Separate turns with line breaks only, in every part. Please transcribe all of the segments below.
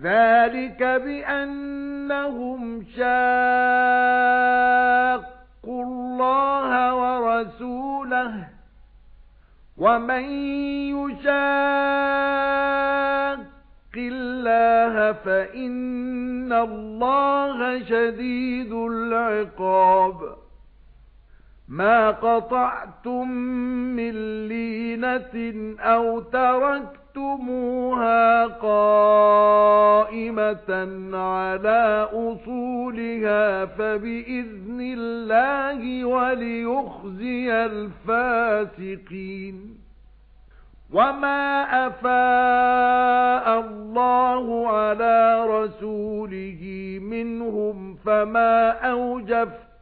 ذَلِكَ بِأَنَّهُمْ شَاقُّوا اللَّهَ وَرَسُولَهُ وَمَن يُشَاقِّ اللَّهَ فَإِنَّ اللَّهَ شَدِيدُ الْعِقَابِ مَا قَطَعْتُم مِّن لِّينَةٍ أَوْ تَرَكْتُمُوهَا تَرَكْتُمُوهَا قَائِمَةً عَلَى أُصُولِهَا فَبِإِذْنِ اللَّهِ وَلِيُخْزِيَ الْفَاسِقِينَ وَمَا أَفَاءَ اللَّهُ عَلَى رَسُولِهِ مِنْهُمْ فَمَا أَوْجَفْتُمْ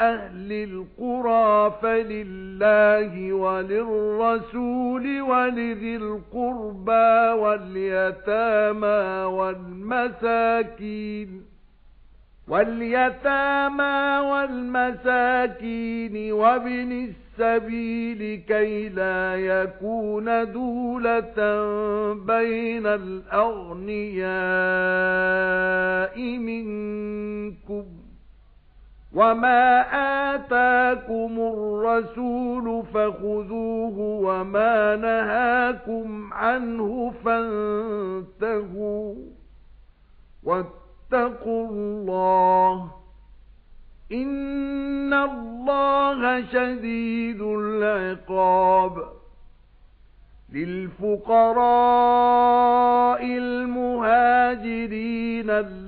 أَهْلِ الْقُرَى فَلِلَّهِ وَلِلرَّسُولِ وَلِذِي الْقُرْبَى وَالْيَتَامَى وَالْمَسَاكِينِ وَالْيَتَامَى وَالْمَسَاكِينِ وَابْنِ السَّبِيلِ كَي لَا يَكُونَ دُولَةً بَيْنَ الْأَغْنِيَاءِ مِنكُمْ وَمَا آتَاكُمُ الرَّسُولُ فَخُذُوهُ وَمَا نَهَاكُمْ عَنْهُ فَانتَهُوا وَاتَّقُوا اللَّهَ إِنَّ اللَّهَ شَدِيدُ الْعِقَابِ لِلْفُقَرَاءِ الْمُهَاجِرِينَ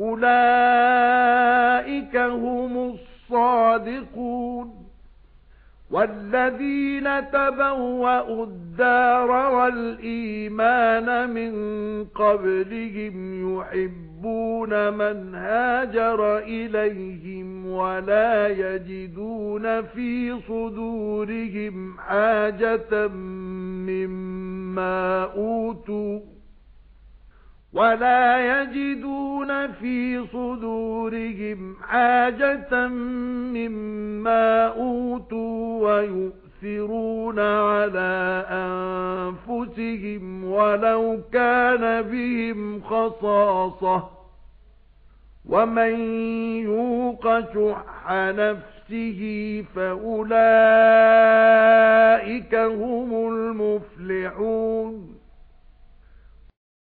أُولَئِكَ هُمُ الصَّادِقُونَ وَالَّذِينَ تَبَوَّأُوا الدَّارَ وَالْإِيمَانَ مِنْ قَبْلِهِمْ يُحِبُّونَ مَنْ هَاجَرَ إِلَيْهِمْ وَلَا يَجِدُونَ فِي صُدُورِهِمْ حَاجَةً مِّمَّا أُوتُوا وَلَا يَجِدُونَ كَانَ فِي صُدُورِهِمْ حَاجَةً مِّمَّا أُوتُوا وَيُؤْثِرُونَ عَلَى أَنفُسِهِمْ وَلَوْ كَانَ بِهِمْ خَصَاصَةٌ وَمَن يُوقَ شُحَّ نَفْسِهِ فَأُولَئِكَ هُمُ الْمُفْلِحُونَ